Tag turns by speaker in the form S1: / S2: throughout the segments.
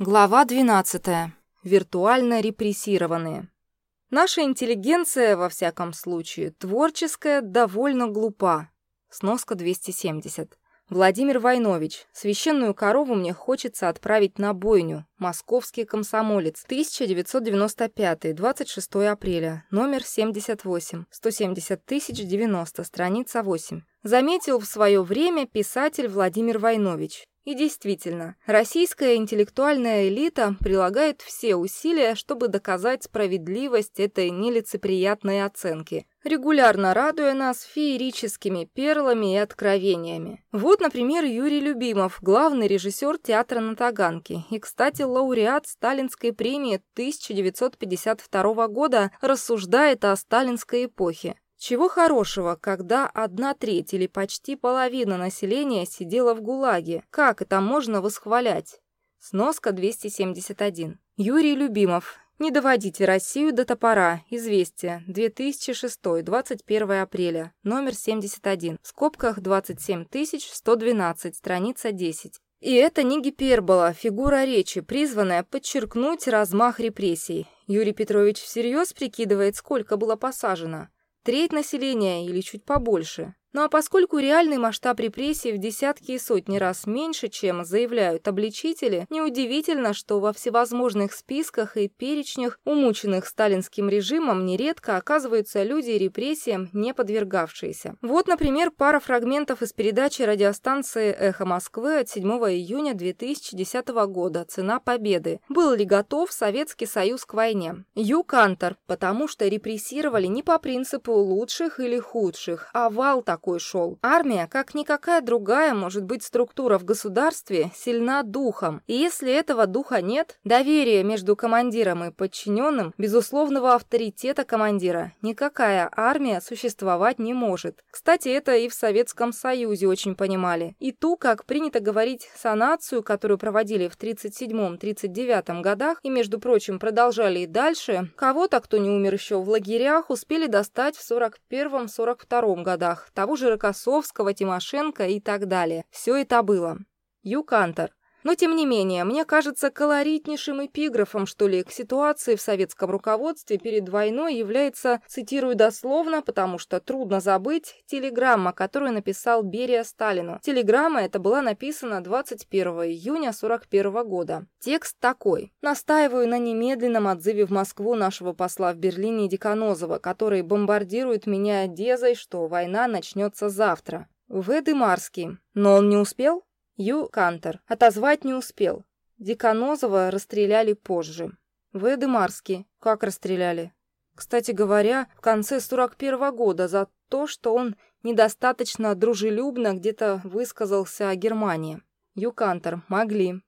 S1: Глава 12. Виртуально репрессированные. Наша интеллигенция, во всяком случае, творческая, довольно глупа. Сноска 270. Владимир Войнович. Священную корову мне хочется отправить на бойню. Московский комсомолец. 1995. 26 апреля. Номер 78. 170 тысяч 90. Страница 8. Заметил в свое время писатель Владимир Войнович. И действительно, российская интеллектуальная элита прилагает все усилия, чтобы доказать справедливость этой нелицеприятной оценки, регулярно радуя нас феерическими перлами и откровениями. Вот, например, Юрий Любимов, главный режиссер театра на Таганке и, кстати, лауреат Сталинской премии 1952 года, рассуждает о сталинской эпохе. Чего хорошего, когда одна треть или почти половина населения сидела в ГУЛАГе? Как это можно восхвалять? Сноска 271. Юрий Любимов. Не доводите Россию до топора. Известие. 2006. 21 апреля. Номер 71. В скобках 27112. Страница 10. И это не гипербола, фигура речи, призванная подчеркнуть размах репрессий. Юрий Петрович всерьез прикидывает, сколько было посажено. Треть населения или чуть побольше. Ну а поскольку реальный масштаб репрессий в десятки и сотни раз меньше, чем заявляют обличители, неудивительно, что во всевозможных списках и перечнях, умученных сталинским режимом, нередко оказываются люди репрессиям, не подвергавшиеся. Вот, например, пара фрагментов из передачи радиостанции «Эхо Москвы» от 7 июня 2010 года «Цена победы». Был ли готов Советский Союз к войне? Ю Кантор, потому что репрессировали не по принципу лучших или худших, а вал такой такой шел. Армия, как никакая другая, может быть, структура в государстве, сильна духом. И если этого духа нет, доверия между командиром и подчиненным, безусловного авторитета командира, никакая армия существовать не может. Кстати, это и в Советском Союзе очень понимали. И ту, как принято говорить, санацию, которую проводили в 37-39 годах, и, между прочим, продолжали и дальше, кого-то, кто не умер еще в лагерях, успели достать в 41-42 годах, того же Рокоссовского, Тимошенко и так далее. Все это было. Юкантер. Но, тем не менее, мне кажется колоритнейшим эпиграфом, что ли, к ситуации в советском руководстве перед войной является, цитирую дословно, потому что трудно забыть, телеграмма, которую написал Берия Сталину. Телеграмма эта была написана 21 июня 41 года. Текст такой. «Настаиваю на немедленном отзыве в Москву нашего посла в Берлине Деканозова, который бомбардирует меня Одессой, что война начнется завтра». В. Дымарский. Но он не успел? Ю. Кантер. Отозвать не успел. Деканозова расстреляли позже. В. Демарский. Как расстреляли? Кстати говоря, в конце 41 -го года за то, что он недостаточно дружелюбно где-то высказался о Германии. Юкантер. Могли.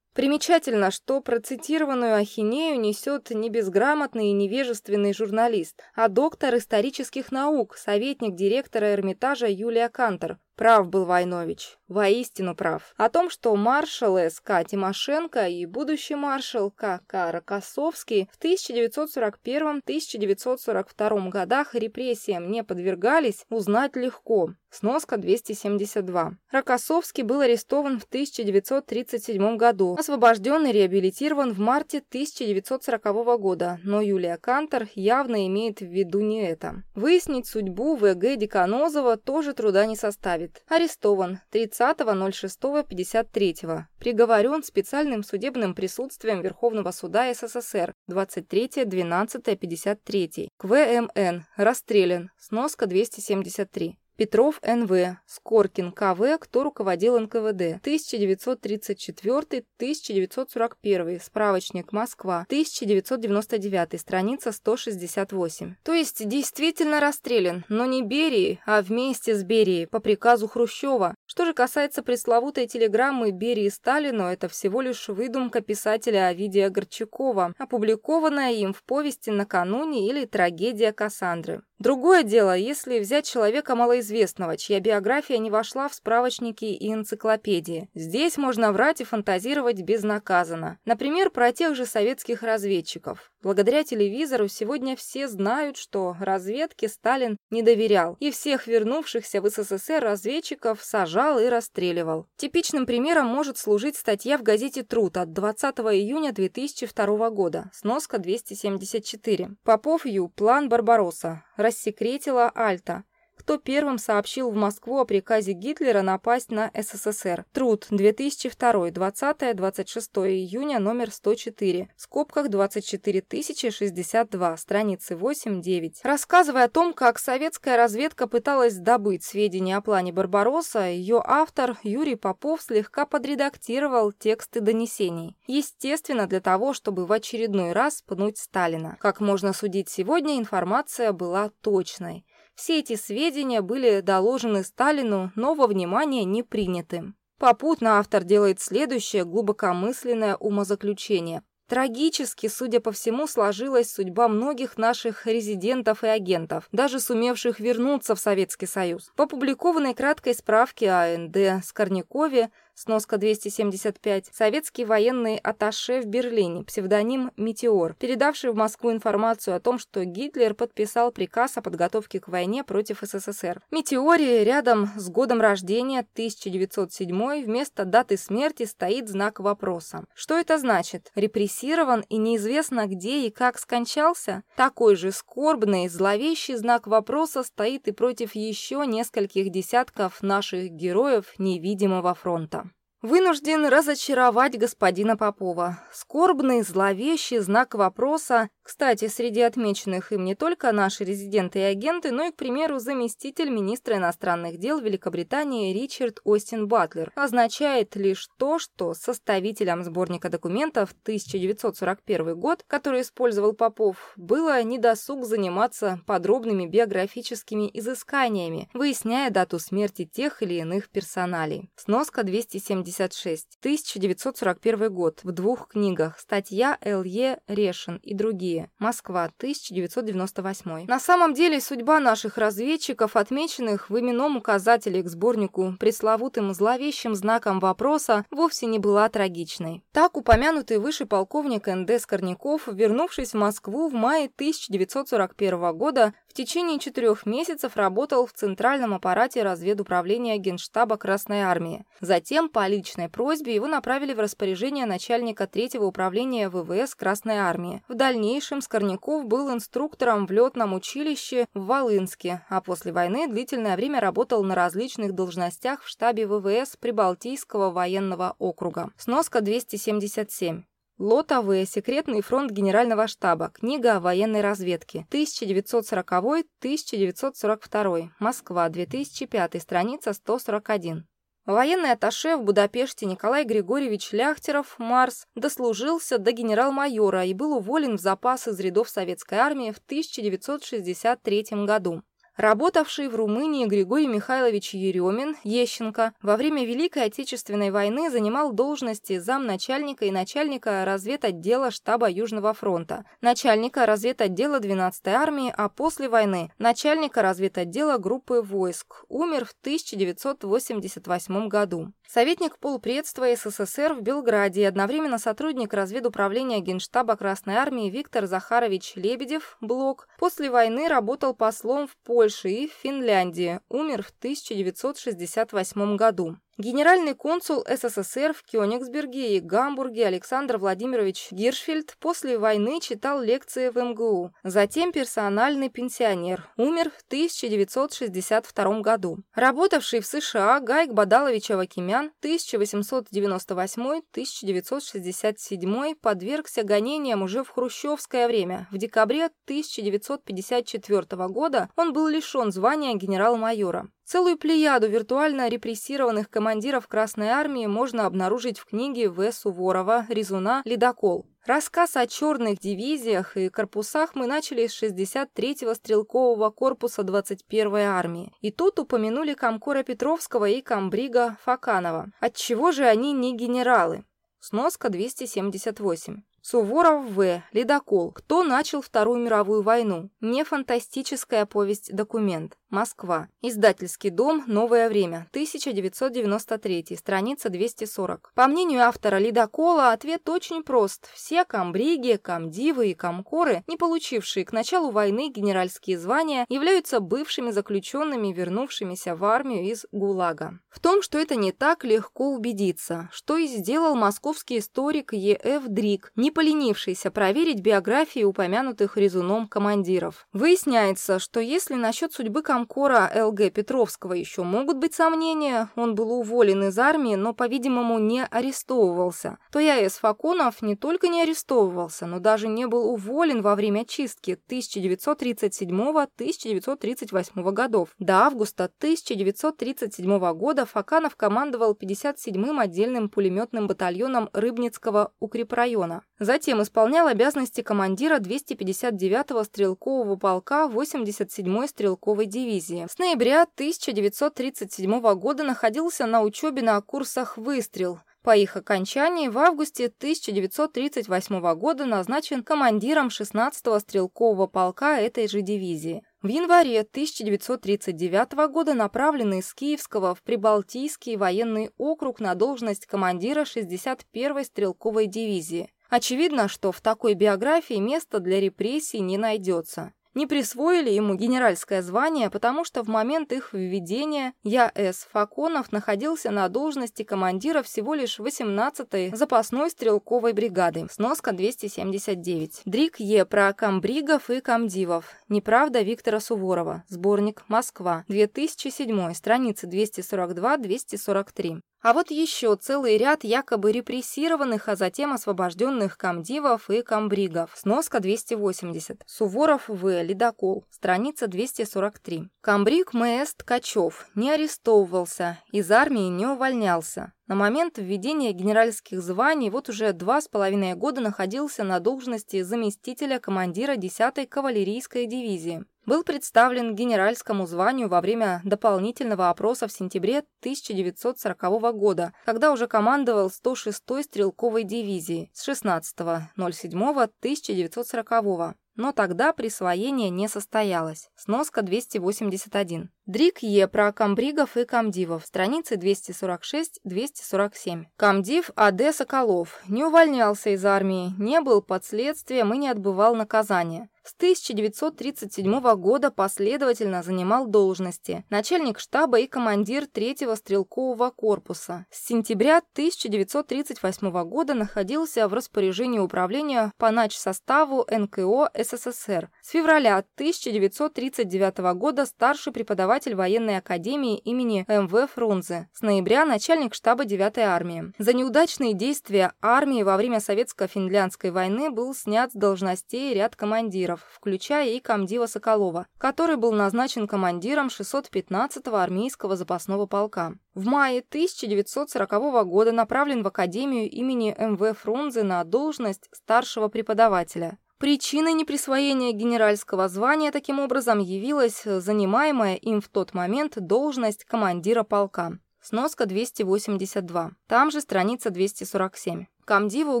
S1: Примечательно, что процитированную ахинею несет не безграмотный и невежественный журналист, а доктор исторических наук, советник директора Эрмитажа Юлия Кантер, Прав был Войнович, воистину прав. О том, что маршал СК Тимошенко и будущий маршал КК Рокоссовский в 1941-1942 годах репрессиям не подвергались, узнать легко. Сноска 272. Рокоссовский был арестован в 1937 году, освобожден и реабилитирован в марте 1940 года, но Юлия Кантер явно имеет в виду не это. Выяснить судьбу ВГ Деканозова тоже труда не составит. Арестован 30.06.53. Приговорен специальным судебным присутствием Верховного суда СССР 23.12.53. К ВМН. Расстрелян. Сноска 273. Петров Н.В., Скоркин К.В., кто руководил НКВД, 1934-1941, справочник Москва, 1999, страница 168. То есть действительно расстрелян, но не Берии, а вместе с Берией, по приказу Хрущева. Что же касается пресловутой телеграммы Берии Сталину, это всего лишь выдумка писателя Овидия Горчакова, опубликованная им в повести «Накануне» или «Трагедия Кассандры». Другое дело, если взять человека малоизвестного, чья биография не вошла в справочники и энциклопедии. Здесь можно врать и фантазировать безнаказанно. Например, про тех же советских разведчиков. Благодаря телевизору сегодня все знают, что разведке Сталин не доверял и всех вернувшихся в СССР разведчиков сажал и расстреливал. Типичным примером может служить статья в газете «Труд» от 20 июня 2002 года, сноска 274. Попов Ю. План Барбаросса. Рассекретила Альта кто первым сообщил в Москву о приказе Гитлера напасть на СССР. Труд, 2002, 20-26 июня, номер 104, в скобках 24062, страницы 8-9. Рассказывая о том, как советская разведка пыталась добыть сведения о плане Барбаросса, ее автор Юрий Попов слегка подредактировал тексты донесений. Естественно, для того, чтобы в очередной раз пнуть Сталина. Как можно судить сегодня, информация была точной. Все эти сведения были доложены Сталину, но во внимание не приняты. Попутно автор делает следующее глубокомысленное умозаключение. Трагически, судя по всему, сложилась судьба многих наших резидентов и агентов, даже сумевших вернуться в Советский Союз. По опубликованной краткой справке АНД Скорнякове Сноска 275. Советский военный атташе в Берлине, псевдоним «Метеор», передавший в Москву информацию о том, что Гитлер подписал приказ о подготовке к войне против СССР. «Метеоре» рядом с годом рождения 1907 вместо даты смерти стоит знак вопроса. Что это значит? Репрессирован и неизвестно где и как скончался? Такой же скорбный, зловещий знак вопроса стоит и против еще нескольких десятков наших героев невидимого фронта. Вынужден разочаровать господина Попова. Скорбный, зловещий знак вопроса. Кстати, среди отмеченных им не только наши резиденты и агенты, но и, к примеру, заместитель министра иностранных дел Великобритании Ричард Остин Батлер. Означает лишь то, что составителям сборника документов 1941 год, который использовал Попов, было недосуг заниматься подробными биографическими изысканиями, выясняя дату смерти тех или иных персоналей. Сноска 270 1956, 1941 год, в двух книгах, статья Л.Е. Решин и другие, Москва, 1998. На самом деле, судьба наших разведчиков, отмеченных в именном указателе к сборнику пресловутым зловещим знаком вопроса, вовсе не была трагичной. Так, упомянутый выше полковник Н.Д. Скорняков, вернувшись в Москву в мае 1941 года, течение четырех месяцев работал в Центральном аппарате разведуправления Генштаба Красной Армии. Затем по личной просьбе его направили в распоряжение начальника третьего управления ВВС Красной Армии. В дальнейшем Скорняков был инструктором в летном училище в Волынске, а после войны длительное время работал на различных должностях в штабе ВВС Прибалтийского военного округа. Сноска 277. Лот АВ. Секретный фронт Генерального штаба. Книга о военной разведке. 1940-1942. Москва. 2005. Страница 141. Военный атташе в Будапеште Николай Григорьевич Ляхтеров, Марс, дослужился до генерал-майора и был уволен в запас из рядов советской армии в 1963 году. Работавший в Румынии Григорий Михайлович Еремин, Ещенко, во время Великой Отечественной войны занимал должности замначальника и начальника разведотдела штаба Южного фронта, начальника разведотдела 12-й армии, а после войны начальника разведотдела группы войск. Умер в 1988 году. Советник полпредства СССР в Белграде и одновременно сотрудник разведуправления Генштаба Красной Армии Виктор Захарович Лебедев, Блок, после войны работал послом в Польше и в Финляндии, умер в 1968 году. Генеральный консул СССР в Кёнигсберге и Гамбурге Александр Владимирович Гиршфельд после войны читал лекции в МГУ. Затем персональный пенсионер. Умер в 1962 году. Работавший в США Гайк Бадалович Авакимян 1898-1967 подвергся гонениям уже в хрущевское время. В декабре 1954 года он был лишен звания генерал-майора. Целую плеяду виртуально репрессированных командиров Красной Армии можно обнаружить в книге В. Суворова «Резуна. Ледокол». Рассказ о черных дивизиях и корпусах мы начали с 63-го стрелкового корпуса 21-й армии. И тут упомянули комкора Петровского и комбрига Факанова. Отчего же они не генералы? Сноска 278. Суворов В. Ледокол. Кто начал Вторую мировую войну? Не фантастическая повесть-документ. Москва. Издательский дом «Новое время», 1993, страница 240. По мнению автора «Ледокола», ответ очень прост. Все комбриги, комдивы и комкоры, не получившие к началу войны генеральские звания, являются бывшими заключенными, вернувшимися в армию из ГУЛАГа. В том, что это не так, легко убедиться, что и сделал московский историк Е.Ф. Дрик, не поленившийся проверить биографии упомянутых резуном командиров. Выясняется, что если насчет судьбы командиров замкора Л.Г. Петровского еще могут быть сомнения, он был уволен из армии, но, по-видимому, не арестовывался, то я.С. Факонов не только не арестовывался, но даже не был уволен во время чистки 1937-1938 годов. До августа 1937 года Факанов командовал 57-м отдельным пулеметным батальоном Рыбницкого укрепрайона. Затем исполнял обязанности командира 259-го стрелкового полка 87-й стрелковой дивизии дивизии. С ноября 1937 года находился на учебе на курсах «Выстрел». По их окончании в августе 1938 года назначен командиром 16-го стрелкового полка этой же дивизии. В январе 1939 года направлен из Киевского в Прибалтийский военный округ на должность командира 61-й стрелковой дивизии. Очевидно, что в такой биографии места для репрессий не найдется не присвоили ему генеральское звание, потому что в момент их введения Я.С. Факонов находился на должности командира всего лишь 18-й запасной стрелковой бригады. Сноска 279. Дрик Е. Про комбригов и комдивов. Неправда Виктора Суворова. Сборник «Москва». 2007. Страницы 242-243. А вот еще целый ряд якобы репрессированных, а затем освобожденных комдивов и комбригов. Сноска 280. Суворов В. Ледокол. Страница 243. Комбриг М.С. Ткачев не арестовывался, из армии не увольнялся. На момент введения генеральских званий вот уже два с половиной года находился на должности заместителя командира 10-й кавалерийской дивизии был представлен генеральскому званию во время дополнительного опроса в сентябре 1940 года, когда уже командовал 106-й стрелковой дивизией с 16.07.1940 но тогда присвоение не состоялось. Сноска 281. Дрик Е. Про комбригов и комдивов. Страницы 246-247. Комдив А.Д. Соколов. Не увольнялся из армии, не был под следствием и не отбывал наказание. С 1937 года последовательно занимал должности начальник штаба и командир 3-го стрелкового корпуса. С сентября 1938 года находился в распоряжении управления по составу НКО СССР. С февраля 1939 года старший преподаватель военной академии имени МВ Фрунзе. С ноября начальник штаба 9-й армии. За неудачные действия армии во время советско-финляндской войны был снят с должностей ряд командиров включая и комдива Соколова, который был назначен командиром 615-го армейского запасного полка. В мае 1940 года направлен в Академию имени МВ Фрунзе на должность старшего преподавателя. Причиной неприсвоения генеральского звания таким образом явилась занимаемая им в тот момент должность командира полка. Сноска 282. Там же страница 247. Комдиву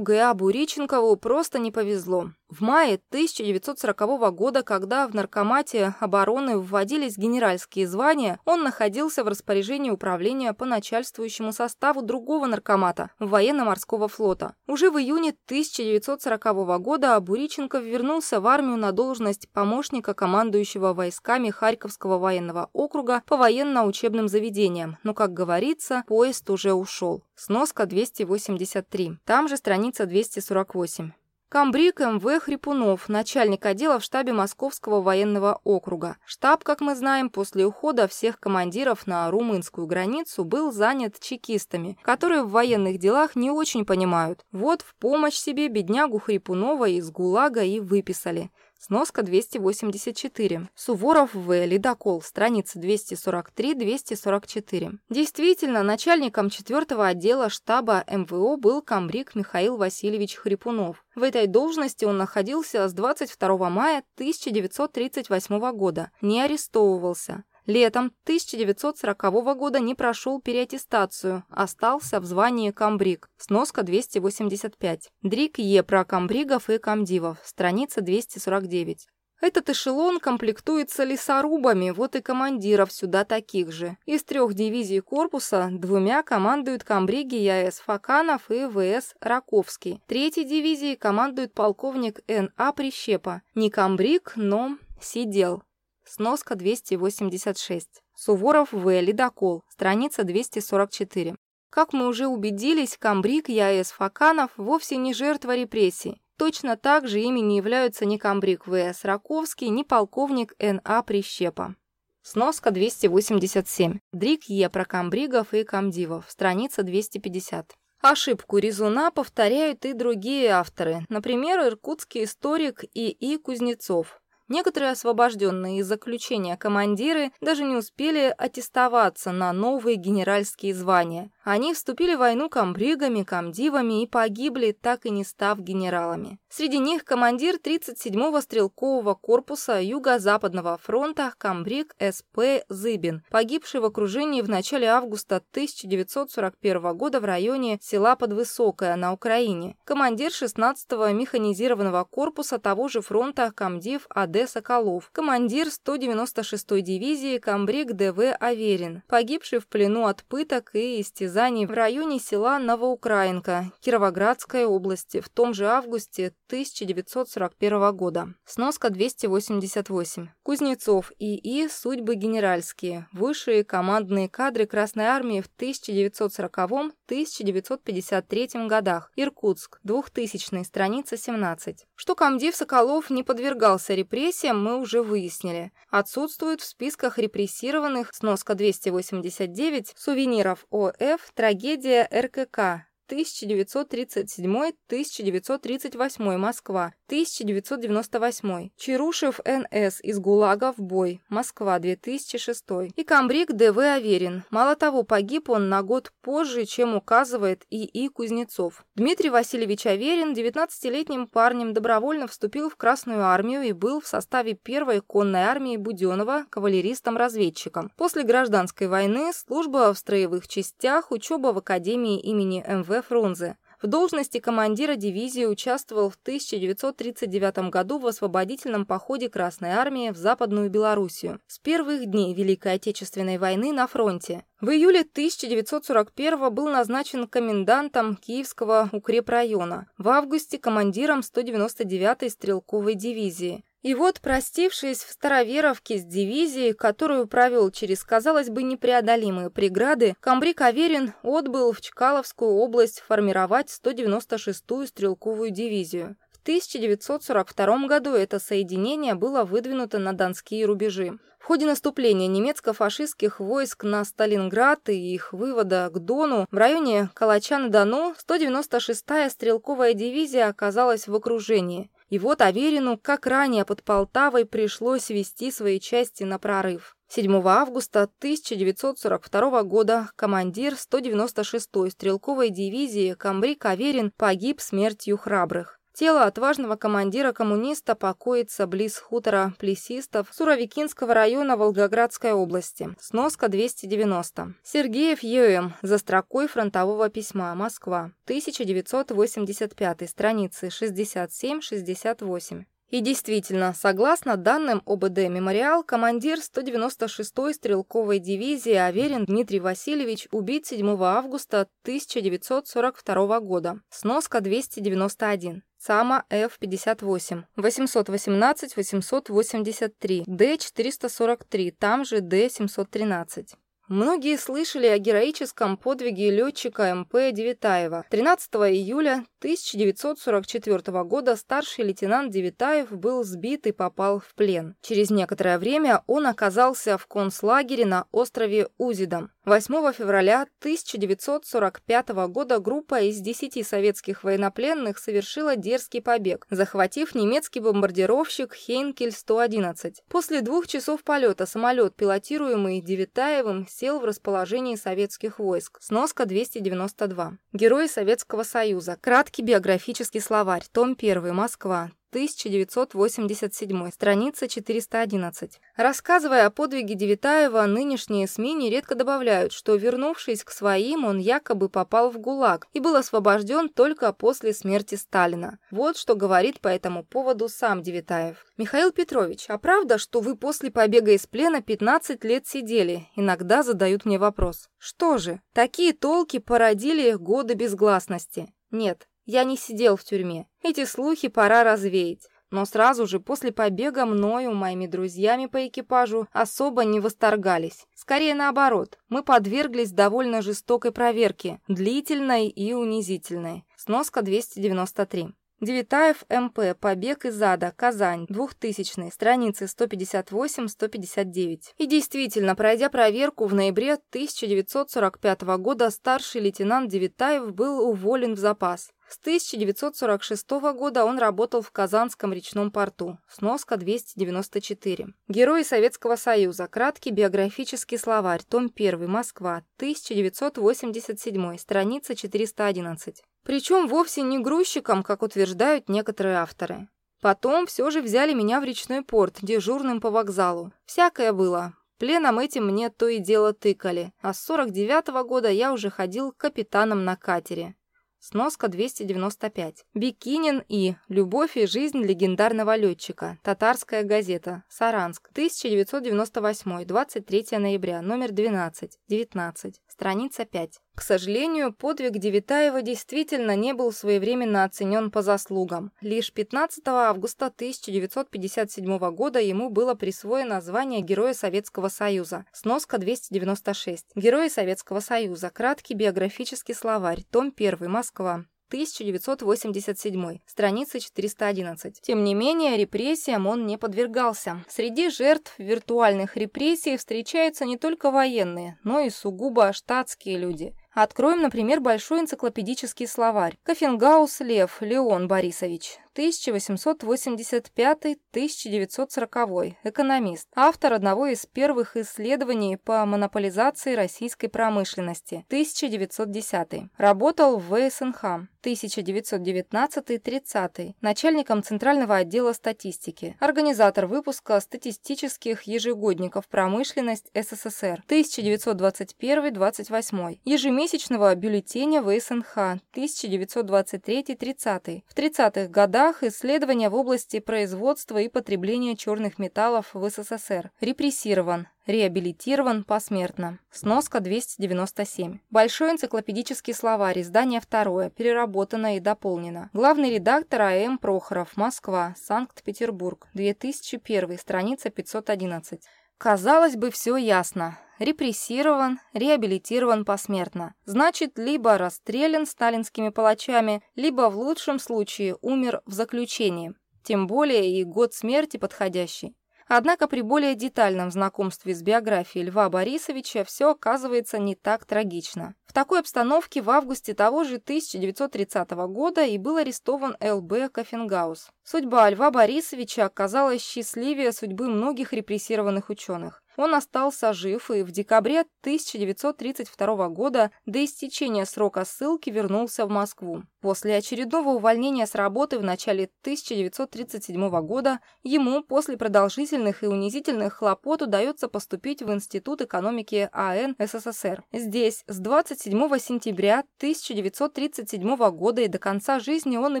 S1: Г.А. Буриченкову просто не повезло. В мае 1940 года, когда в Наркомате обороны вводились генеральские звания, он находился в распоряжении управления по начальствующему составу другого наркомата – военно-морского флота. Уже в июне 1940 года Буриченков вернулся в армию на должность помощника командующего войсками Харьковского военного округа по военно-учебным заведениям, но, как говорится, поезд уже ушел. Сноска 283. Там же страница 248. Камбрик МВ Хрипунов, начальник отдела в штабе Московского военного округа. Штаб, как мы знаем, после ухода всех командиров на румынскую границу был занят чекистами, которые в военных делах не очень понимают. Вот в помощь себе беднягу Хрипунова из ГУЛАГа и выписали – Сноска 284. Суворов В. Ледокол. Страница 243-244. Действительно, начальником 4-го отдела штаба МВО был комбриг Михаил Васильевич Хрипунов. В этой должности он находился с 22 мая 1938 года, не арестовывался. Летом 1940 года не прошел переаттестацию, остался в звании комбриг. Сноска 285. Дрик Е. Про комбригов и комдивов. Страница 249. Этот эшелон комплектуется лесорубами, вот и командиров сюда таких же. Из трех дивизий корпуса двумя командуют комбриги ЯС Факанов и ВС Раковский. Третьей дивизией командует полковник Н.А. Прищепа. Не комбриг, но сидел. Сноска 286. Суворов В. Ледокол. Страница 244. Как мы уже убедились, комбриг ЯС Факанов вовсе не жертва репрессий. Точно так же ими не являются ни комбриг В.С. Раковский, ни полковник Н.А. Прищепа. Сноска 287. Дрик Е. про комбригов и комдивов. Страница 250. Ошибку резуна повторяют и другие авторы, например, иркутский историк И.И. Кузнецов. Некоторые освобожденные из заключения командиры даже не успели аттестоваться на новые генеральские звания. Они вступили в войну комбригами, комдивами и погибли, так и не став генералами. Среди них командир 37-го стрелкового корпуса Юго-Западного фронта комбриг С.П. Зыбин, погибший в окружении в начале августа 1941 года в районе села Подвысокое на Украине. Командир 16-го механизированного корпуса того же фронта комдив А.Д. Соколов. Командир 196-й дивизии комбриг Д.В. Аверин, погибший в плену от пыток и истязаний в районе села Новоукраинка Кировоградской области в том же августе 1941 года. Сноска 288. Кузнецов ИИ «Судьбы генеральские. Высшие командные кадры Красной Армии в 1940-1953 годах. Иркутск. 2000 страница 17. Что комдив Соколов не подвергался репрессиям, мы уже выяснили. Отсутствует в списках репрессированных сноска 289 сувениров ОФ Трагедия РКК 1937-1938 Москва, 1998. Чарушев Н.С. из ГУЛАГа в бой, Москва, 2006. И комбриг Д.В. Аверин. Мало того, погиб он на год позже, чем указывает И.И. Кузнецов. Дмитрий Васильевич Аверин 19-летним парнем добровольно вступил в Красную армию и был в составе первой конной армии Буденова кавалеристом-разведчиком. После гражданской войны служба в строевых частях, учеба в Академии имени М.В. Фрунзе. В должности командира дивизии участвовал в 1939 году в освободительном походе Красной Армии в Западную Белоруссию с первых дней Великой Отечественной войны на фронте. В июле 1941 был назначен комендантом Киевского укрепрайона, в августе командиром 199-й стрелковой дивизии. И вот, простившись в Староверовке с дивизией, которую провел через, казалось бы, непреодолимые преграды, комбриг Аверин отбыл в Чкаловскую область формировать 196-ю стрелковую дивизию. В 1942 году это соединение было выдвинуто на донские рубежи. В ходе наступления немецко-фашистских войск на Сталинград и их вывода к Дону в районе Калача-на-Дону 196-я стрелковая дивизия оказалась в окружении – и вот Аверину, как ранее под Полтавой, пришлось вести свои части на прорыв. 7 августа 1942 года командир 196-й стрелковой дивизии Камбрик Аверин погиб смертью храбрых. Тело отважного командира-коммуниста покоится близ хутора Плесистов Суровикинского района Волгоградской области. Сноска 290. Сергеев Ё.М. За строкой фронтового письма. Москва. 1985. Страницы 67-68. И действительно, согласно данным ОБД «Мемориал», командир 196-й стрелковой дивизии Аверин Дмитрий Васильевич убит 7 августа 1942 года. Сноска 291. САМА F-58, 818-883, Д-443, там же Д-713. Многие слышали о героическом подвиге летчика МП Девитаева. 13 июля 1944 года старший лейтенант Девитаев был сбит и попал в плен. Через некоторое время он оказался в концлагере на острове Узидом. 8 февраля 1945 года группа из 10 советских военнопленных совершила дерзкий побег, захватив немецкий бомбардировщик Хейнкель-111. После двух часов полета самолет, пилотируемый Девитаевым, сел в расположении советских войск. Сноска 292. Герои Советского Союза. Краткий биографический словарь. Том 1. Москва. 1987, страница 411. Рассказывая о подвиге Девитаева, нынешние СМИ нередко добавляют, что, вернувшись к своим, он якобы попал в ГУЛАГ и был освобожден только после смерти Сталина. Вот что говорит по этому поводу сам Девитаев. «Михаил Петрович, а правда, что вы после побега из плена 15 лет сидели?» Иногда задают мне вопрос. Что же, такие толки породили годы безгласности? Нет, я не сидел в тюрьме. Эти слухи пора развеять. Но сразу же после побега мною, моими друзьями по экипажу, особо не восторгались. Скорее наоборот, мы подверглись довольно жестокой проверке, длительной и унизительной. Сноска 293. Девитаев МП. Побег из ада. Казань. 2000. Страницы 158-159. И действительно, пройдя проверку в ноябре 1945 года, старший лейтенант Девитаев был уволен в запас. С 1946 года он работал в Казанском речном порту. Сноска 294. Герои Советского Союза. Краткий биографический словарь. Том 1. Москва. 1987. Страница 411. Причем вовсе не грузчиком, как утверждают некоторые авторы. Потом все же взяли меня в речной порт, дежурным по вокзалу. Всякое было. Пленом этим мне то и дело тыкали. А с 49 -го года я уже ходил капитаном на катере. Сноска 295. Бикинин и. Любовь и жизнь легендарного летчика. Татарская газета. Саранск. 1998. 23 ноября. Номер 12. 19. Страница 5. К сожалению, подвиг Девитаева действительно не был своевременно оценен по заслугам. Лишь 15 августа 1957 года ему было присвоено звание Героя Советского Союза. Сноска 296. Герои Советского Союза. Краткий биографический словарь. Том 1. Москва. 1987, страница 411. Тем не менее, репрессиям он не подвергался. Среди жертв виртуальных репрессий встречаются не только военные, но и сугубо штатские люди. Откроем, например, большой энциклопедический словарь. Кофенгаус Лев Леон Борисович, 1885-1940, экономист, автор одного из первых исследований по монополизации российской промышленности, 1910. Работал в ВСНХ, 1919-30, начальником Центрального отдела статистики, организатор выпуска статистических ежегодников «Промышленность СССР», 1921-28, ежемесячного бюллетеня ВСНХ, 1923-30. В 30-х годах годах исследования в области производства и потребления черных металлов в СССР. Репрессирован. Реабилитирован посмертно. Сноска 297. Большой энциклопедический словарь, издание второе, переработано и дополнено. Главный редактор А.М. Прохоров, Москва, Санкт-Петербург, 2001, страница 511. Казалось бы, все ясно. Репрессирован, реабилитирован посмертно. Значит, либо расстрелян сталинскими палачами, либо в лучшем случае умер в заключении. Тем более и год смерти подходящий. Однако при более детальном знакомстве с биографией Льва Борисовича все оказывается не так трагично. Такой обстановке в августе того же 1930 года и был арестован Л.Б. Кофенгаус. Судьба Льва Борисовича оказалась счастливее судьбы многих репрессированных ученых. Он остался жив и в декабре 1932 года до истечения срока ссылки вернулся в Москву. После очередного увольнения с работы в начале 1937 года ему после продолжительных и унизительных хлопот удается поступить в Институт экономики АН СССР. Здесь с 27 сентября 1937 года и до конца жизни он и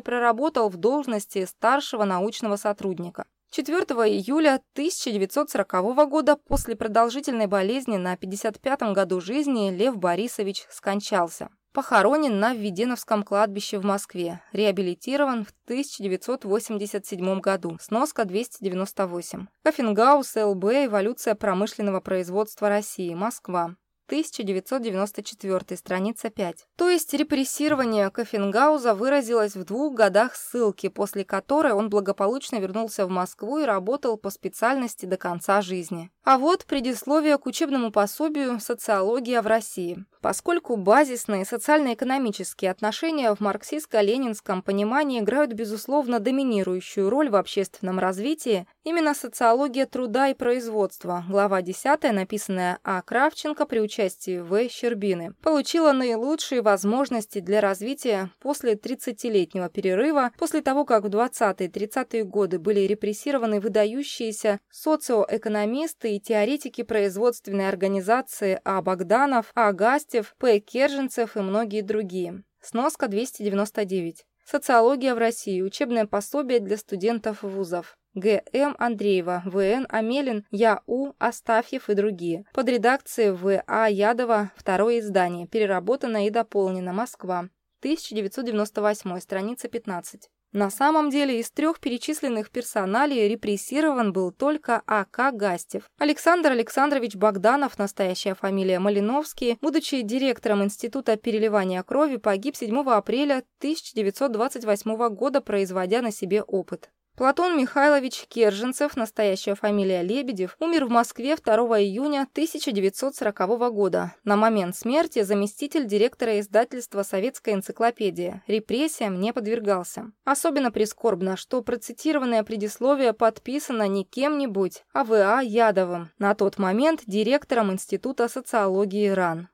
S1: проработал в должности старшего научного сотрудника. 4 июля 1940 года после продолжительной болезни на 55-м году жизни Лев Борисович скончался. Похоронен на Введеновском кладбище в Москве. Реабилитирован в 1987 году. Сноска 298. Кофенгаус, ЛБ, эволюция промышленного производства России. Москва. 1994, страница 5. То есть репрессирование Кофенгауза выразилось в двух годах ссылки, после которой он благополучно вернулся в Москву и работал по специальности до конца жизни. А вот предисловие к учебному пособию «Социология в России». Поскольку базисные социально-экономические отношения в марксистско-ленинском понимании играют, безусловно, доминирующую роль в общественном развитии, Именно «Социология труда и производства», глава 10, написанная А. Кравченко при участии В. Щербины, получила наилучшие возможности для развития после 30-летнего перерыва, после того, как в 20-30-е годы были репрессированы выдающиеся социоэкономисты и теоретики производственной организации А. Богданов, А. Гастев, П. Керженцев и многие другие. Сноска 299. Социология в России. Учебное пособие для студентов вузов. Г.М. Андреева, В.Н. Амелин, Я.У. Астафьев и другие. Под редакцией В.А. Ядова. Второе издание. Переработано и дополнено. Москва. 1998. Страница 15. На самом деле из трех перечисленных персоналей репрессирован был только А.К. Гастев. Александр Александрович Богданов, настоящая фамилия Малиновский, будучи директором Института переливания крови, погиб 7 апреля 1928 года, производя на себе опыт. Платон Михайлович Керженцев, настоящая фамилия Лебедев, умер в Москве 2 июня 1940 года. На момент смерти заместитель директора издательства «Советская энциклопедия». Репрессиям не подвергался. Особенно прискорбно, что процитированное предисловие подписано не кем-нибудь, а В.А. Ядовым, на тот момент директором Института социологии РАН.